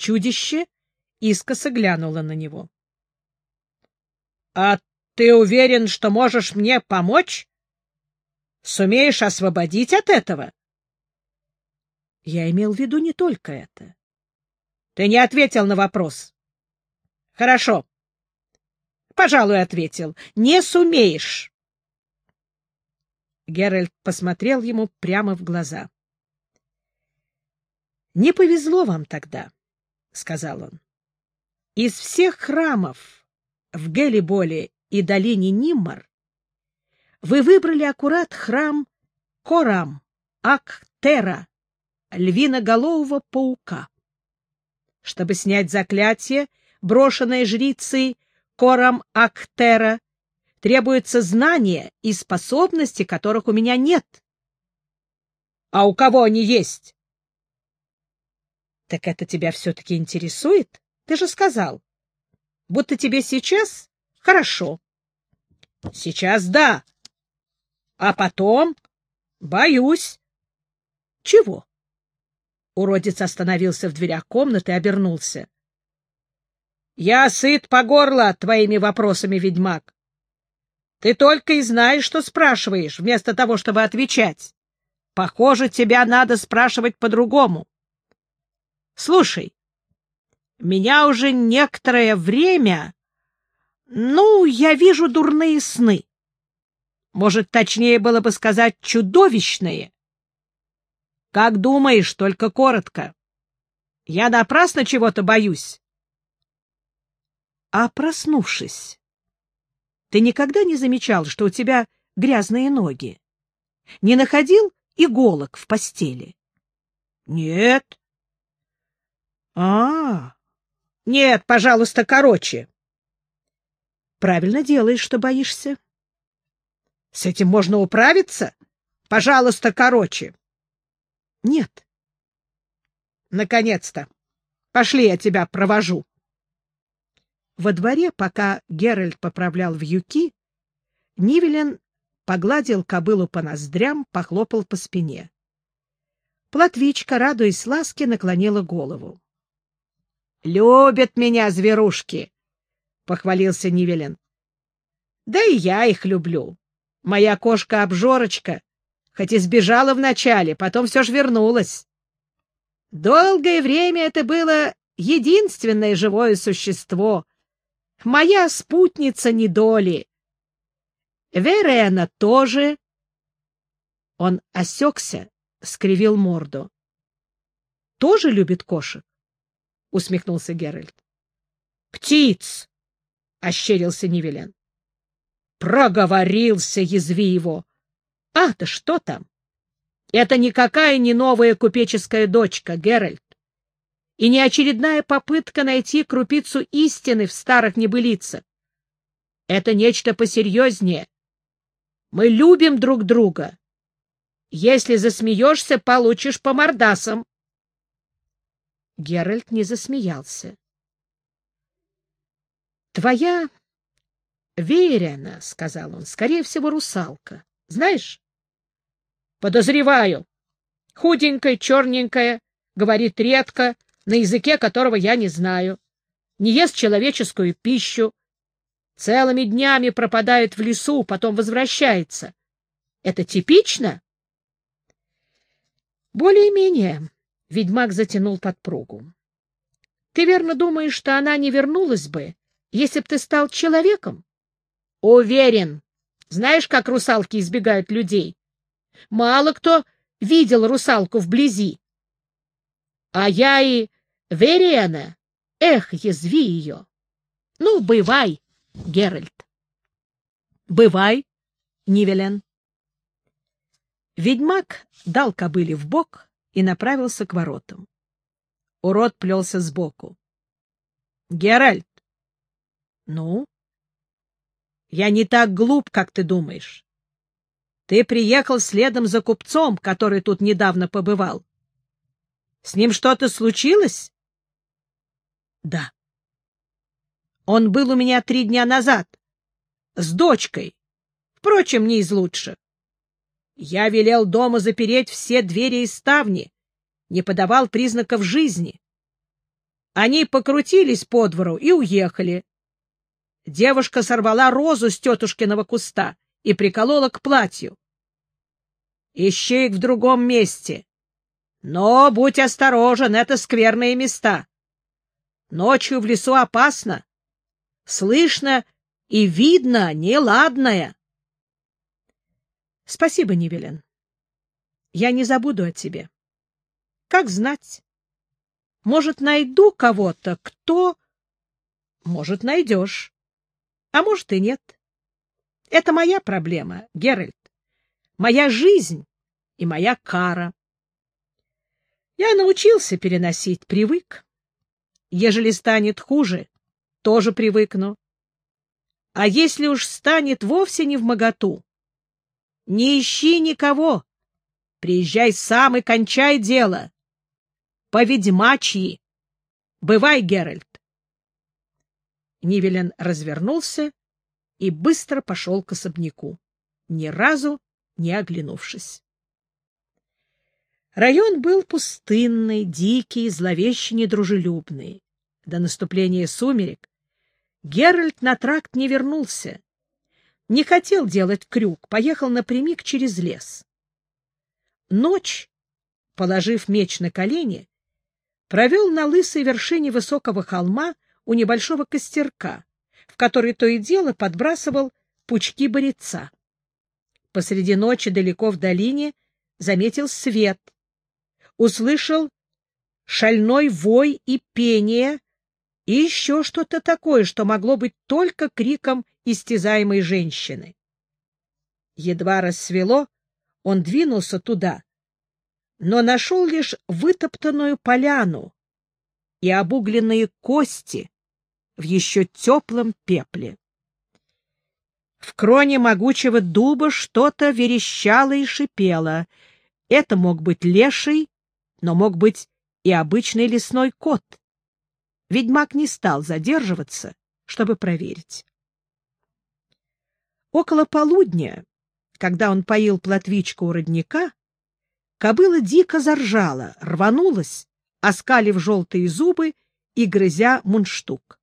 Чудище искоса глянуло на него. — А ты уверен, что можешь мне помочь? Сумеешь освободить от этого? — Я имел в виду не только это. — Ты не ответил на вопрос. — Хорошо. — Пожалуй, ответил. — Не сумеешь. Геральт посмотрел ему прямо в глаза. — Не повезло вам тогда, — сказал он. — Из всех храмов в Гелиболе и долине Ниммар вы выбрали аккурат храм Корам, Актера, львиноголового паука. Чтобы снять заклятие, брошенное жрицей Корам Актера, требуется знание и способности, которых у меня нет. — А у кого они есть? — Так это тебя все-таки интересует? Ты же сказал. Будто тебе сейчас хорошо. — Сейчас да. А потом боюсь. — Чего? Уродец остановился в дверях комнаты и обернулся. — Я сыт по горло твоими вопросами, ведьмак. Ты только и знаешь, что спрашиваешь, вместо того, чтобы отвечать. Похоже, тебя надо спрашивать по-другому. Слушай, меня уже некоторое время... Ну, я вижу дурные сны. Может, точнее было бы сказать чудовищные. Как думаешь, только коротко. Я напрасно чего-то боюсь. А проснувшись, ты никогда не замечал, что у тебя грязные ноги? Не находил иголок в постели? — Нет. — А, нет, пожалуйста, короче. — Правильно делаешь, что боишься. — С этим можно управиться? Пожалуйста, короче. — Нет. — Наконец-то. Пошли, я тебя провожу. Во дворе, пока Геральт поправлял вьюки, Нивелен погладил кобылу по ноздрям, похлопал по спине. Платвичка, радуясь ласке, наклонила голову. — Любят меня зверушки! — похвалился Нивелен. — Да и я их люблю. Моя кошка-обжорочка, хоть и сбежала вначале, потом все же вернулась. Долгое время это было единственное живое существо, моя спутница недоли. Верена тоже. Он осекся, скривил морду. — Тоже любит кошек? — усмехнулся Геральт. — Птиц! — ощерился Нивелен. — Проговорился, язви его. — А, да что там? Это никакая не новая купеческая дочка, Геральт и не очередная попытка найти крупицу истины в старых небылицах. Это нечто посерьезнее. Мы любим друг друга. Если засмеешься, получишь по мордасам. Геральт не засмеялся. — Твоя Верена, — сказал он, — скорее всего, русалка. Знаешь? — Подозреваю. Худенькая, черненькая, говорит редко, на языке которого я не знаю, не ест человеческую пищу, целыми днями пропадает в лесу, потом возвращается. Это типично? Более-менее. Ведьмак затянул подпругу. Ты верно думаешь, что она не вернулась бы, если б ты стал человеком? Уверен. Знаешь, как русалки избегают людей? Мало кто видел русалку вблизи. А я и Верена, эх, язви ее. Ну, бывай, Геральт. Бывай, Нивелен. Ведьмак дал кобыле в бок и направился к воротам. Урод плелся сбоку. — Геральт! — Ну? — Я не так глуп, как ты думаешь. Ты приехал следом за купцом, который тут недавно побывал. С ним что-то случилось? — Да. Он был у меня три дня назад. С дочкой. Впрочем, не из лучших. Я велел дома запереть все двери и ставни, не подавал признаков жизни. Они покрутились по двору и уехали. Девушка сорвала розу с тетушкиного куста и приколола к платью. Ищи их в другом месте. Но будь осторожен, это скверные места. Ночью в лесу опасно. Слышно и видно неладное. Спасибо, Нивелен. Я не забуду о тебе. Как знать? Может, найду кого-то, кто... Может, найдешь. А может, и нет. Это моя проблема, Геральт. Моя жизнь и моя кара. Я научился переносить, привык. Ежели станет хуже, тоже привыкну. А если уж станет вовсе не в моготу, не ищи никого. Приезжай сам и кончай дело. По ведьмачьи. Бывай, Геральт. Нивелен развернулся и быстро пошел к особняку, ни разу не оглянувшись. Район был пустынный, дикий, зловеще недружелюбный. До наступления сумерек Геральт на тракт не вернулся. Не хотел делать крюк, поехал напрямик через лес. Ночь, положив меч на колени, провел на лысой вершине высокого холма у небольшого костерка, в который то и дело подбрасывал пучки борица. Посреди ночи далеко в долине заметил свет, услышал шальной вой и пение и еще что-то такое, что могло быть только криком истязаемой женщины. Едва рассвело, он двинулся туда, но нашел лишь вытоптанную поляну и обугленные кости в еще теплом пепле. В кроне могучего дуба что-то верещало и шипело. Это мог быть леший но мог быть и обычный лесной кот. Ведьмак не стал задерживаться, чтобы проверить. Около полудня, когда он поил плотвичку у родника, кобыла дико заржала, рванулась, оскалив желтые зубы и грызя мундштук.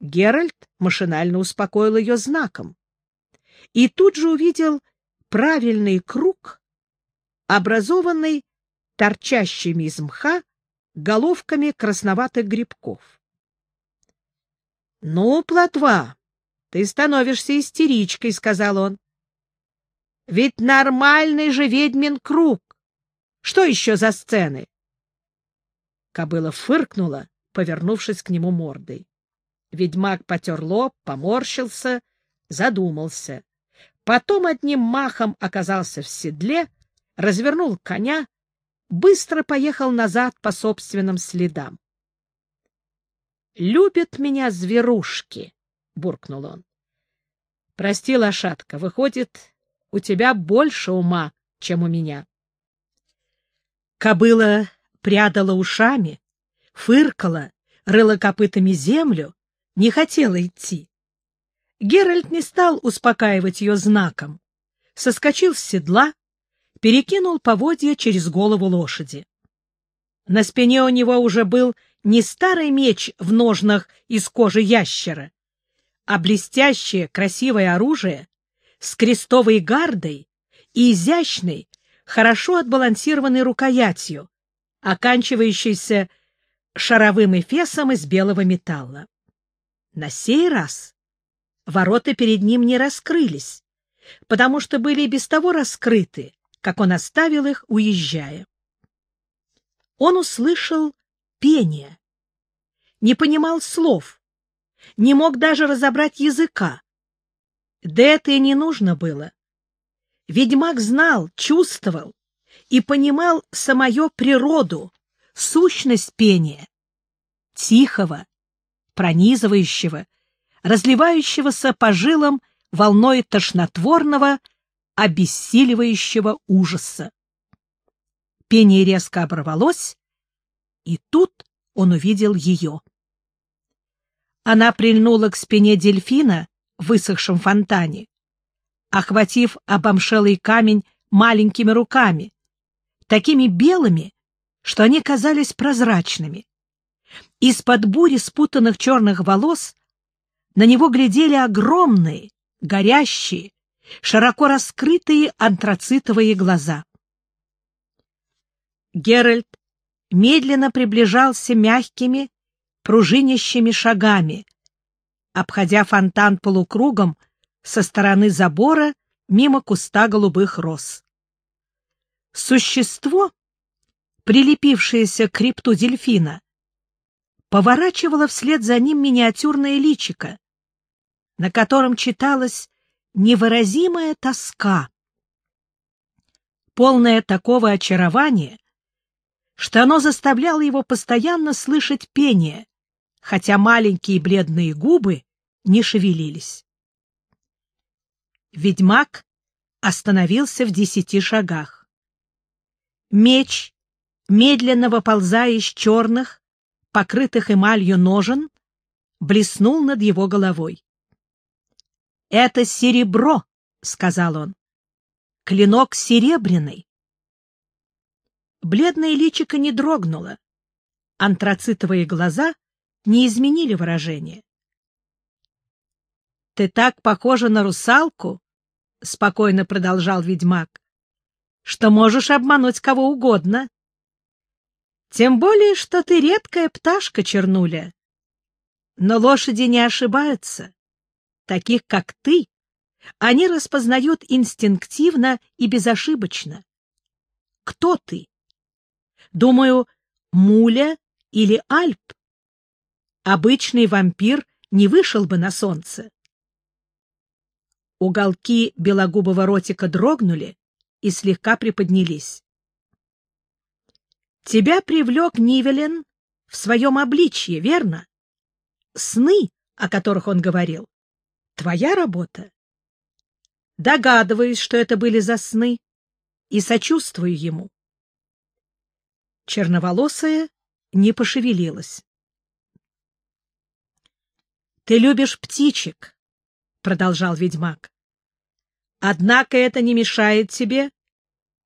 Геральт машинально успокоил ее знаком и тут же увидел правильный круг, образованный торчащими из мха головками красноватых грибков. — Ну, плотва, ты становишься истеричкой, — сказал он. — Ведь нормальный же ведьмин круг. Что еще за сцены? Кобыла фыркнула, повернувшись к нему мордой. Ведьмак потер лоб, поморщился, задумался. Потом одним махом оказался в седле, развернул коня быстро поехал назад по собственным следам. «Любят меня зверушки», — буркнул он. «Прости, лошадка, выходит, у тебя больше ума, чем у меня». Кобыла прядала ушами, фыркала, рыла копытами землю, не хотела идти. Геральт не стал успокаивать ее знаком, соскочил с седла, перекинул поводья через голову лошади. На спине у него уже был не старый меч в ножнах из кожи ящера, а блестящее красивое оружие с крестовой гардой и изящной, хорошо отбалансированной рукоятью, оканчивающейся шаровым эфесом из белого металла. На сей раз ворота перед ним не раскрылись, потому что были без того раскрыты как он оставил их, уезжая. Он услышал пение, не понимал слов, не мог даже разобрать языка. Да это и не нужно было. Ведьмак знал, чувствовал и понимал самую природу, сущность пения, тихого, пронизывающего, разливающегося по жилам волной тошнотворного, обессиливающего ужаса. Пение резко оборвалось, и тут он увидел ее. Она прильнула к спине дельфина в высохшем фонтане, охватив обомшелый камень маленькими руками, такими белыми, что они казались прозрачными. Из-под бури спутанных черных волос на него глядели огромные, горящие, широко раскрытые антрацитовые глаза. Геральт медленно приближался мягкими, пружинящими шагами, обходя фонтан полукругом со стороны забора мимо куста голубых роз. Существо, прилепившееся к хребту дельфина, поворачивало вслед за ним миниатюрное личико, на котором читалась невыразимая тоска, полная такого очарования, что оно заставляло его постоянно слышать пение, хотя маленькие бледные губы не шевелились. Ведьмак остановился в десяти шагах. Меч, медленно выползая из черных, покрытых эмалью ножен, блеснул над его головой. — Это серебро, — сказал он. — Клинок серебряный. Бледное личико не дрогнуло. Антрацитовые глаза не изменили выражение. — Ты так похожа на русалку, — спокойно продолжал ведьмак, — что можешь обмануть кого угодно. Тем более, что ты редкая пташка, Чернуля. Но лошади не ошибаются. Таких, как ты, они распознают инстинктивно и безошибочно. Кто ты? Думаю, Муля или Альп. Обычный вампир не вышел бы на солнце. Уголки белогубого ротика дрогнули и слегка приподнялись. Тебя привлек Нивелен в своем обличье, верно? Сны, о которых он говорил, твоя работа. Догадываюсь, что это были за сны, и сочувствую ему. Черноволосая не пошевелилась. — Ты любишь птичек, — продолжал ведьмак. — Однако это не мешает тебе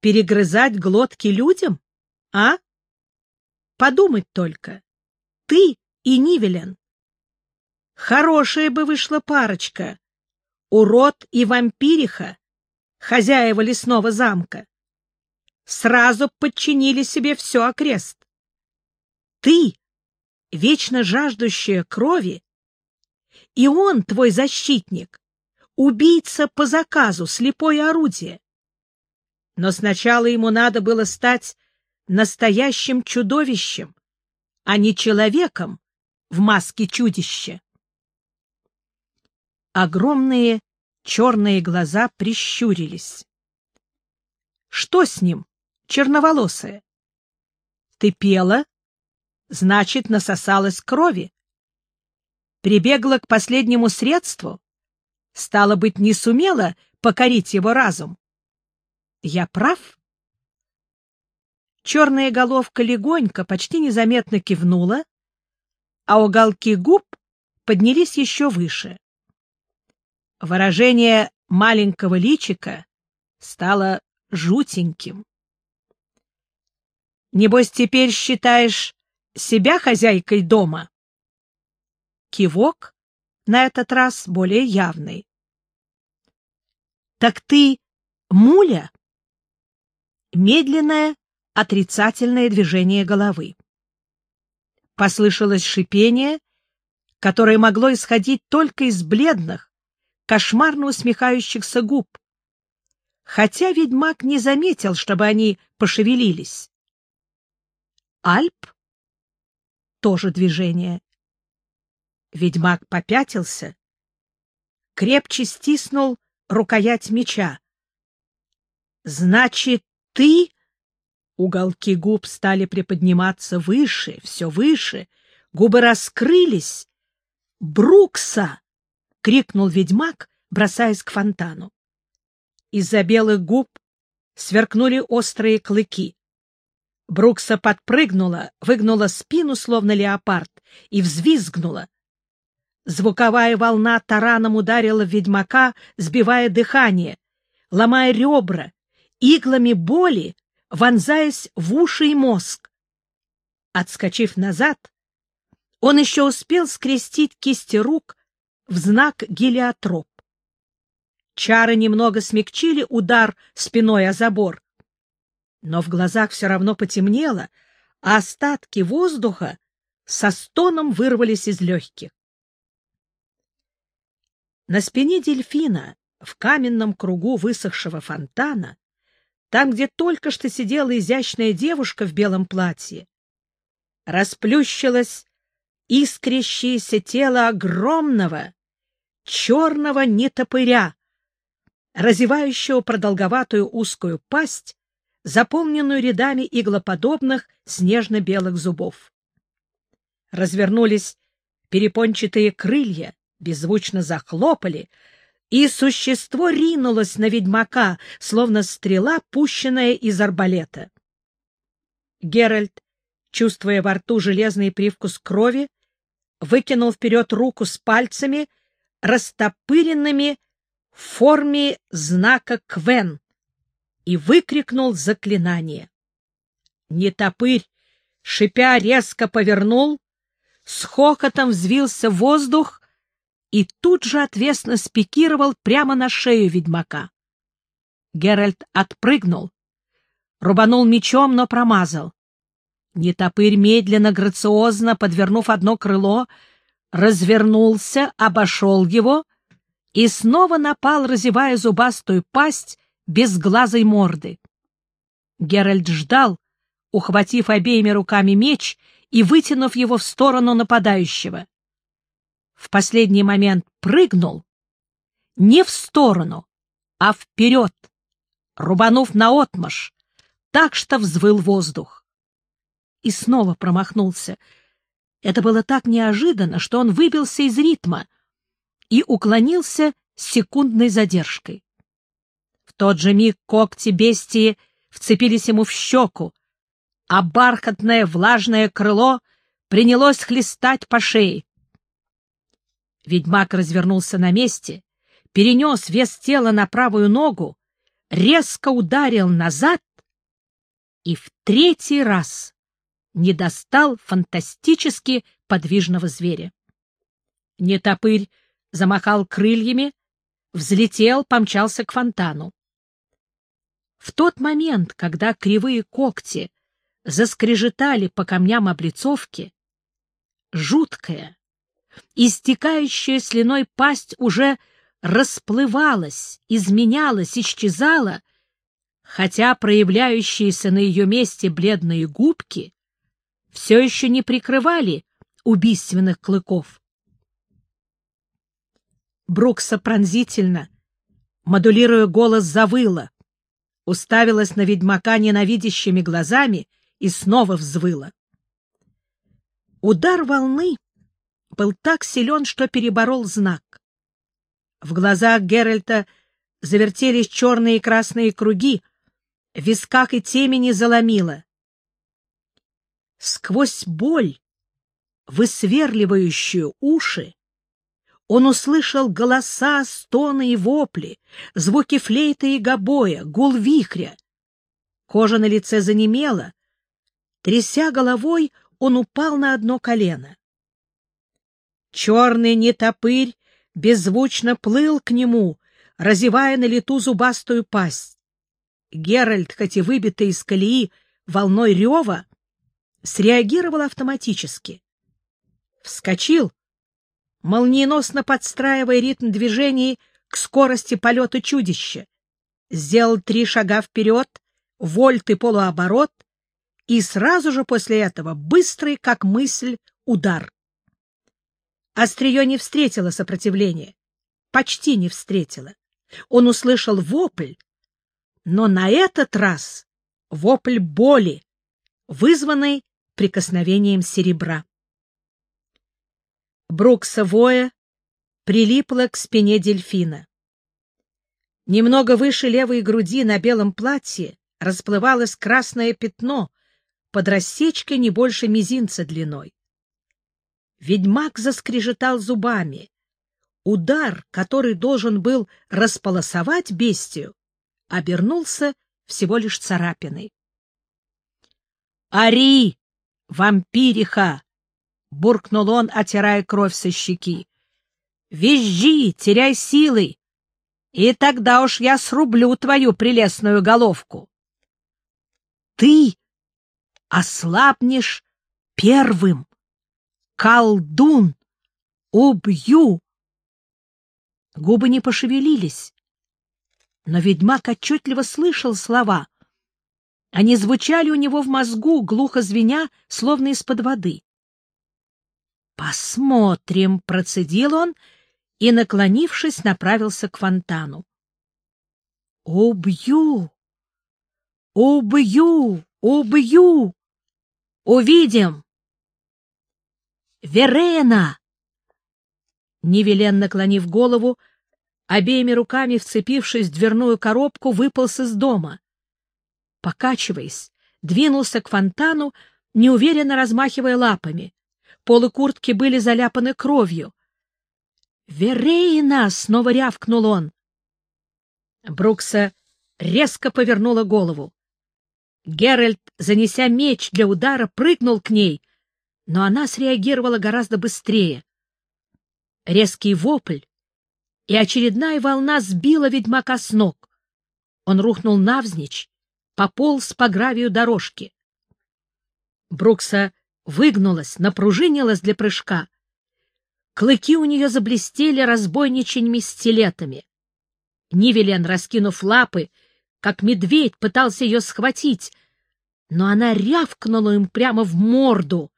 перегрызать глотки людям, а? Подумать только. Ты и Нивелен. Хорошая бы вышла парочка. Урод и вампириха, хозяева лесного замка сразу подчинили себе все окрест. Ты, вечно жаждущая крови, и он, твой защитник, убийца по заказу, слепое орудие. Но сначала ему надо было стать настоящим чудовищем, а не человеком в маске чудища. Огромные черные глаза прищурились. Что с ним? черноволосая. Ты пела, значит, насосалась крови. Прибегла к последнему средству, стало быть, не сумела покорить его разум. Я прав? Черная головка легонько, почти незаметно кивнула, а уголки губ поднялись еще выше. Выражение маленького личика стало жутеньким. Небось, теперь считаешь себя хозяйкой дома? Кивок на этот раз более явный. Так ты муля? Медленное отрицательное движение головы. Послышалось шипение, которое могло исходить только из бледных, кошмарно усмехающихся губ, хотя ведьмак не заметил, чтобы они пошевелились. Альп? Тоже движение. Ведьмак попятился, крепче стиснул рукоять меча. «Значит, ты...» Уголки губ стали приподниматься выше, все выше, губы раскрылись. «Брукса!» — крикнул ведьмак, бросаясь к фонтану. Из-за белых губ сверкнули острые клыки. Брукса подпрыгнула, выгнула спину, словно леопард, и взвизгнула. Звуковая волна тараном ударила ведьмака, сбивая дыхание, ломая ребра, иглами боли, вонзаясь в уши и мозг. Отскочив назад, Он еще успел скрестить кисти рук в знак гелиотроп. Чары немного смягчили удар спиной о забор, но в глазах все равно потемнело, а остатки воздуха со стоном вырвались из легких. На спине дельфина, в каменном кругу высохшего фонтана, там, где только что сидела изящная девушка в белом платье, расплющилось искрящееся тело огромного черного нетопыря, разевающего продолговатую узкую пасть, заполненную рядами иглоподобных снежно-белых зубов. Развернулись перепончатые крылья, беззвучно захлопали, и существо ринулось на ведьмака, словно стрела, пущенная из арбалета. Геральт, чувствуя во рту железный привкус крови, выкинул вперед руку с пальцами, растопыренными в форме знака Квен, и выкрикнул заклинание. Нетопырь, шипя, резко повернул, с хохотом взвился в воздух и тут же отвесно спикировал прямо на шею ведьмака. Геральт отпрыгнул, рубанул мечом, но промазал. Нетопырь медленно, грациозно, подвернув одно крыло, развернулся, обошел его и снова напал, разевая зубастую пасть безглазой морды. Геральт ждал, ухватив обеими руками меч и вытянув его в сторону нападающего. В последний момент прыгнул не в сторону, а вперед, рубанув наотмашь, так что взвыл воздух и снова промахнулся. Это было так неожиданно, что он выбился из ритма и уклонился с секундной задержкой. В тот же миг когти бестии вцепились ему в щеку, а бархатное влажное крыло принялось хлестать по шее. Ведьмак развернулся на месте, перенес вес тела на правую ногу, резко ударил назад и в третий раз не достал фантастически подвижного зверя. Нетопырь замахал крыльями, взлетел, помчался к фонтану. В тот момент, когда кривые когти заскрежетали по камням облицовки, жуткая, истекающая слюной пасть уже расплывалась, изменялась, исчезала, хотя проявляющиеся на ее месте бледные губки все еще не прикрывали убийственных клыков. Брукса пронзительно, модулируя голос, завыла, уставилась на ведьмака ненавидящими глазами и снова взвыла. Удар волны был так силен, что переборол знак. В глазах Геральта завертелись черные и красные круги, в висках и темени заломило. Сквозь боль, высверливающую уши, он услышал голоса, стоны и вопли, звуки флейты и гобоя, гул вихря. Кожа на лице занемела. Тряся головой, он упал на одно колено. Черный нетопырь беззвучно плыл к нему, разевая на лету зубастую пасть. Геральт, хоть и выбитый из колеи волной рева, среагировал автоматически. Вскочил, молниеносно подстраивая ритм движений к скорости полета чудища, сделал три шага вперед, вольт и полуоборот, и сразу же после этого быстрый, как мысль, удар. Острие не встретило сопротивления, почти не встретило. Он услышал вопль, но на этот раз вопль боли, вызванный прикосновением серебра. Брукса воя прилипла к спине дельфина. Немного выше левой груди на белом платье расплывалось красное пятно под рассечкой не больше мизинца длиной. Ведьмак заскрежетал зубами. Удар, который должен был располосовать бестию, обернулся всего лишь царапиной. «Ари, вампириха!» — буркнул он, отирая кровь со щеки. — Визжи, теряй силы, и тогда уж я срублю твою прелестную головку. — Ты ослабнешь первым, колдун, убью! Губы не пошевелились, но ведьмак отчетливо слышал слова. Они звучали у него в мозгу, глухо звеня, словно из-под воды. «Посмотрим», — процедил он и, наклонившись, направился к фонтану. «Убью! Убью! Убью! Увидим!» «Верена!» Невелен, наклонив голову, обеими руками вцепившись в дверную коробку, выполз из дома. Покачиваясь, двинулся к фонтану, неуверенно размахивая лапами. Полы куртки были заляпаны кровью. «Верейна!» — снова рявкнул он. Брукса резко повернула голову. Геральт, занеся меч для удара, прыгнул к ней, но она среагировала гораздо быстрее. Резкий вопль, и очередная волна сбила ведьмака с ног. Он рухнул навзничь, пополз по гравию дорожки. Брукса выгнулась, напружинилась для прыжка. Клыки у нее заблестели разбойничьими стилетами. Нивелен, раскинув лапы, как медведь, пытался ее схватить, но она рявкнула им прямо в морду,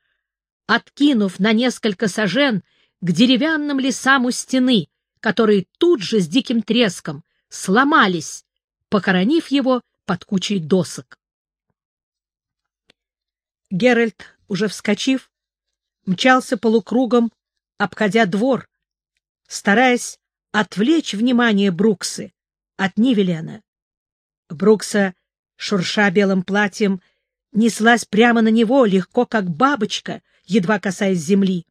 откинув на несколько сажен к деревянным лесам у стены, которые тут же с диким треском сломались, похоронив его под кучей досок. Геральт, уже вскочив, мчался полукругом, обходя двор, стараясь отвлечь внимание Бруксы от Нивелена. Брукса, шурша белым платьем, неслась прямо на него, легко, как бабочка, едва касаясь земли.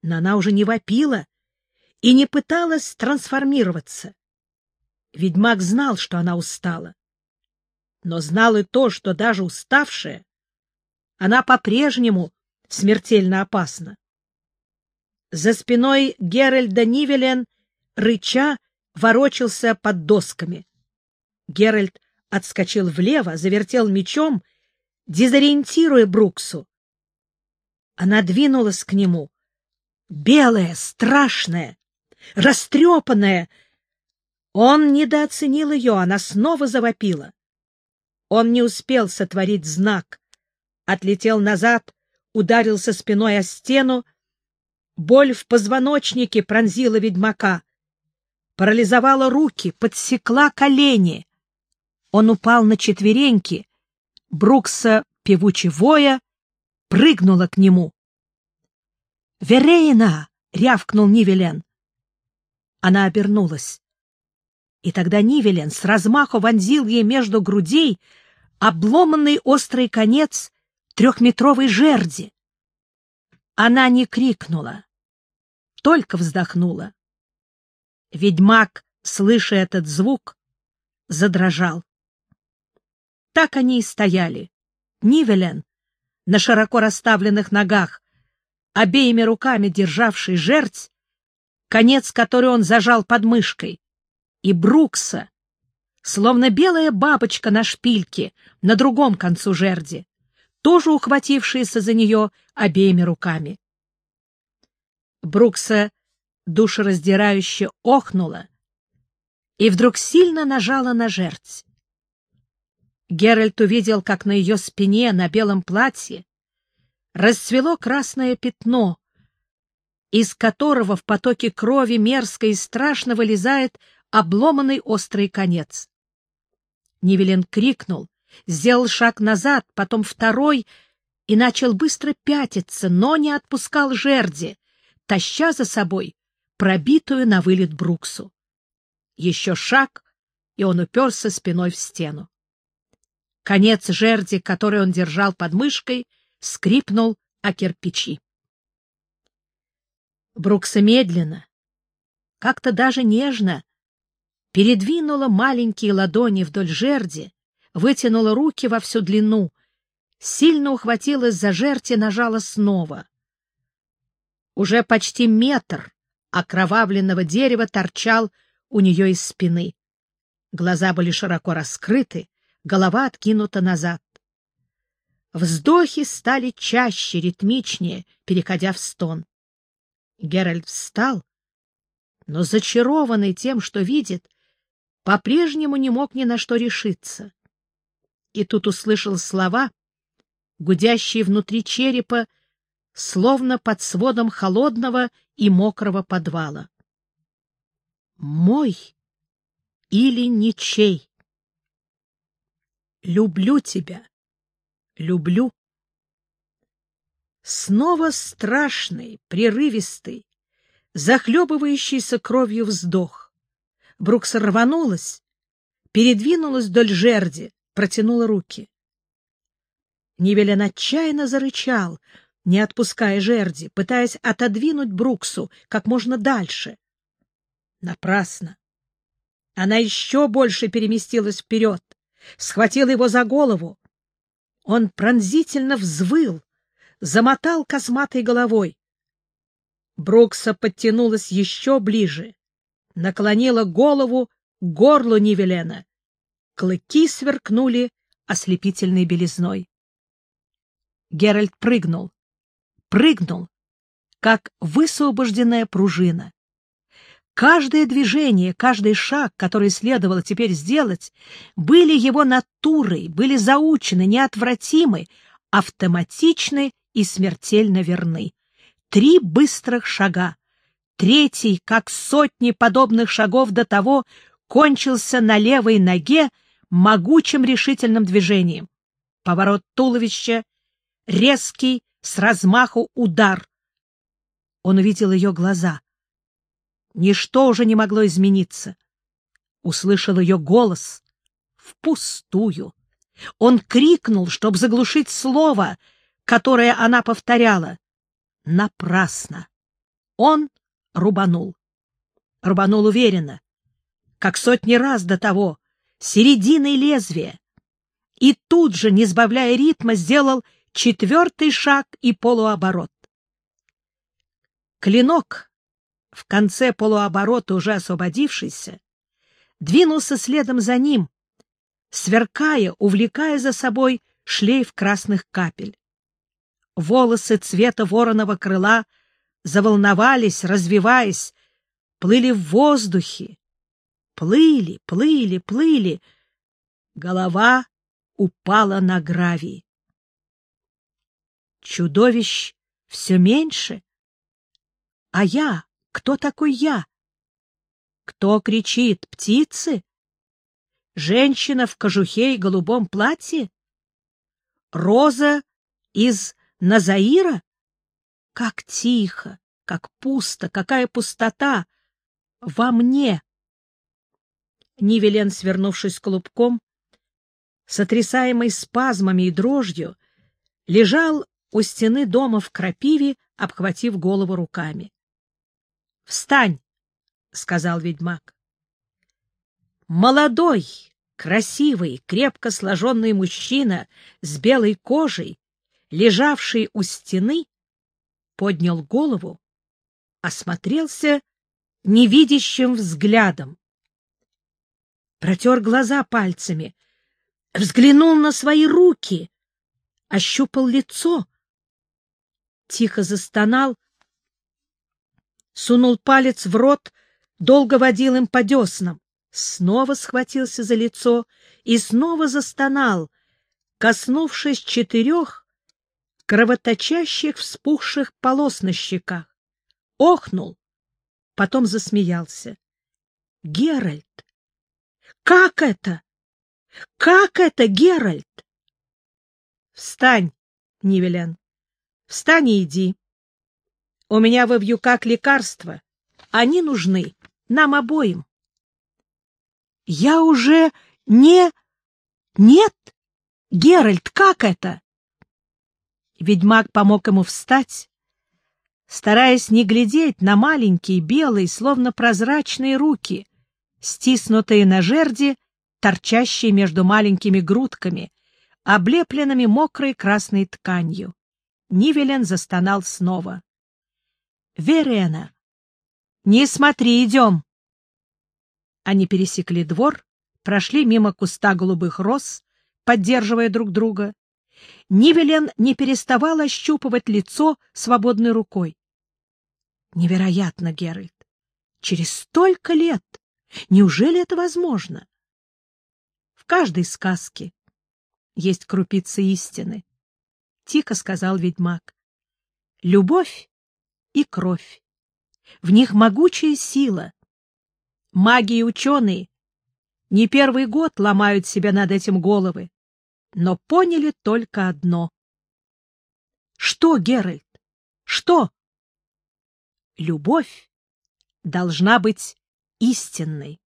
Но она уже не вопила и не пыталась трансформироваться. Ведьмак знал, что она устала. Но знал и то, что даже уставшая, она по-прежнему смертельно опасна. За спиной Геральда Нивелен, рыча, ворочался под досками. Геральт отскочил влево, завертел мечом, дезориентируя Бруксу. Она двинулась к нему, белая, страшная, растрепанная. Он недооценил ее, она снова завопила. Он не успел сотворить знак, отлетел назад, ударился спиной о стену. Боль в позвоночнике пронзила ведьмака, парализовала руки, подсекла колени. Он упал на четвереньки. Брукса, певуче воя, прыгнула к нему. «Верейна!» — рявкнул Нивелен. Она обернулась. И тогда Нивелен с размаху вонзил ей между грудей обломанный острый конец трехметровой жерди. Она не крикнула, только вздохнула. Ведьмак, слыша этот звук, задрожал. Так они и стояли. Нивелен на широко расставленных ногах, обеими руками державший жерть, конец которой он зажал под мышкой, и Брукса, словно белая бабочка на шпильке на другом концу жерди, тоже ухватившаяся за нее обеими руками. Брукса душераздирающе охнула и вдруг сильно нажала на жерть. Геральт увидел, как на ее спине, на белом платье, расцвело красное пятно, из которого в потоке крови мерзко и страшно вылезает обломанный острый конец. Нивелин крикнул, сделал шаг назад, потом второй и начал быстро пятиться, но не отпускал жерди, таща за собой пробитую на вылет Бруксу. Еще шаг, и он уперся спиной в стену. Конец жерди, который он держал под мышкой, скрипнул о кирпичи. Брукса медленно, как-то даже нежно, передвинула маленькие ладони вдоль жерди, вытянула руки во всю длину, сильно ухватилась за жерти и нажала снова. Уже почти метр окровавленного дерева торчал у нее из спины. Глаза были широко раскрыты, голова откинута назад. Вздохи стали чаще, ритмичнее, переходя в стон. Геральт встал, но, зачарованный тем, что видит, по-прежнему не мог ни на что решиться. И тут услышал слова, гудящие внутри черепа, словно под сводом холодного и мокрого подвала. «Мой или ничей? Люблю тебя, люблю». Снова страшный, прерывистый, захлебывающийся кровью вздох. Брукс рванулась, передвинулась вдоль жерди, протянула руки. Нивелен отчаянно зарычал, не отпуская жерди, пытаясь отодвинуть Бруксу как можно дальше. Напрасно. Она еще больше переместилась вперед, схватила его за голову. Он пронзительно взвыл, замотал косматой головой. Брукса подтянулась еще ближе, наклонила голову к горлу Нивелена. Клыки сверкнули ослепительной белизной. Геральт прыгнул, прыгнул, как высвобожденная пружина. Каждое движение, каждый шаг, который следовало теперь сделать, были его натурой, были заучены, неотвратимы, автоматичны и смертельно верны. Три быстрых шага. Третий, как сотни подобных шагов до того, кончился на левой ноге могучим решительным движением. Поворот туловища, резкий, с размаху удар. Он увидел ее глаза. Ничто уже не могло измениться. Услышал ее голос. Впустую. Он крикнул, чтобы заглушить слово, которое она повторяла. Напрасно. Он рубанул. Рубанул уверенно, как сотни раз до того, серединой лезвия. И тут же, не сбавляя ритма, сделал четвертый шаг и полуоборот. Клинок, в конце полуоборота уже освободившийся, двинулся следом за ним, сверкая, увлекая за собой шлейф красных капель. Волосы цвета вороного крыла заволновались, развиваясь, плыли в воздухе, плыли, плыли, плыли. Голова упала на гравий. Чудовищ все меньше. А я? Кто такой я? Кто кричит? Птицы? Женщина в кожухе и голубом платье? Роза из Назаира? Как тихо, как пусто, какая пустота во мне! Нивелен, свернувшись клубком, сотрясаемый спазмами и дрожью, лежал у стены дома в крапиве, обхватив голову руками. — Встань! — сказал ведьмак. Молодой, красивый, крепко сложенный мужчина с белой кожей, лежавший у стены, поднял голову, осмотрелся невидящим взглядом. Протер глаза пальцами, взглянул на свои руки, ощупал лицо — тихо застонал, сунул палец в рот, долго водил им по деснам, снова схватился за лицо и снова застонал, коснувшись четырех кровоточащих вспухших полос на щеках. Охнул, потом засмеялся. — Геральт! Как это? Как это, Геральт? — Встань, Нивелен. Встань и иди. У меня во вьюках лекарства. Они нужны нам обоим. Я уже не... Нет? Геральт, как это? Ведьмак помог ему встать, стараясь не глядеть на маленькие, белые, словно прозрачные руки, стиснутые на жерди, торчащие между маленькими грудками, облепленными мокрой красной тканью. Нивелен застонал снова. Верена! Не смотри, идем!» Они пересекли двор, прошли мимо куста голубых роз, поддерживая друг друга. Нивелен не переставала ощупывать лицо свободной рукой. Невероятно, Геральт! Через столько лет! Неужели это возможно? В каждой сказке есть крупица истины, — тихо сказал ведьмак. Любовь и кровь. В них могучая сила. Маги и ученые не первый год ломают себя над этим головы, но поняли только одно. Что, Геральт? Что? Любовь должна быть истинной.